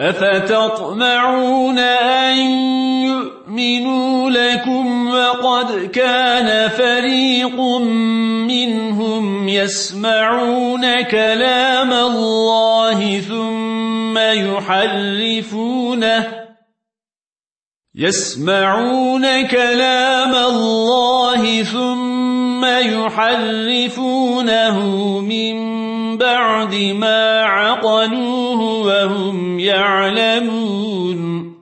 أفتطمعون أن يؤمنوا لكم وقد كان فريق منهم يسمعون كلام الله ثم يحرفونه يسمعون كلام الله ثم يحرفونه من بعد ما عقلوه وهم يعلمون.